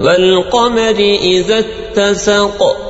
والقمر إذا اتسق.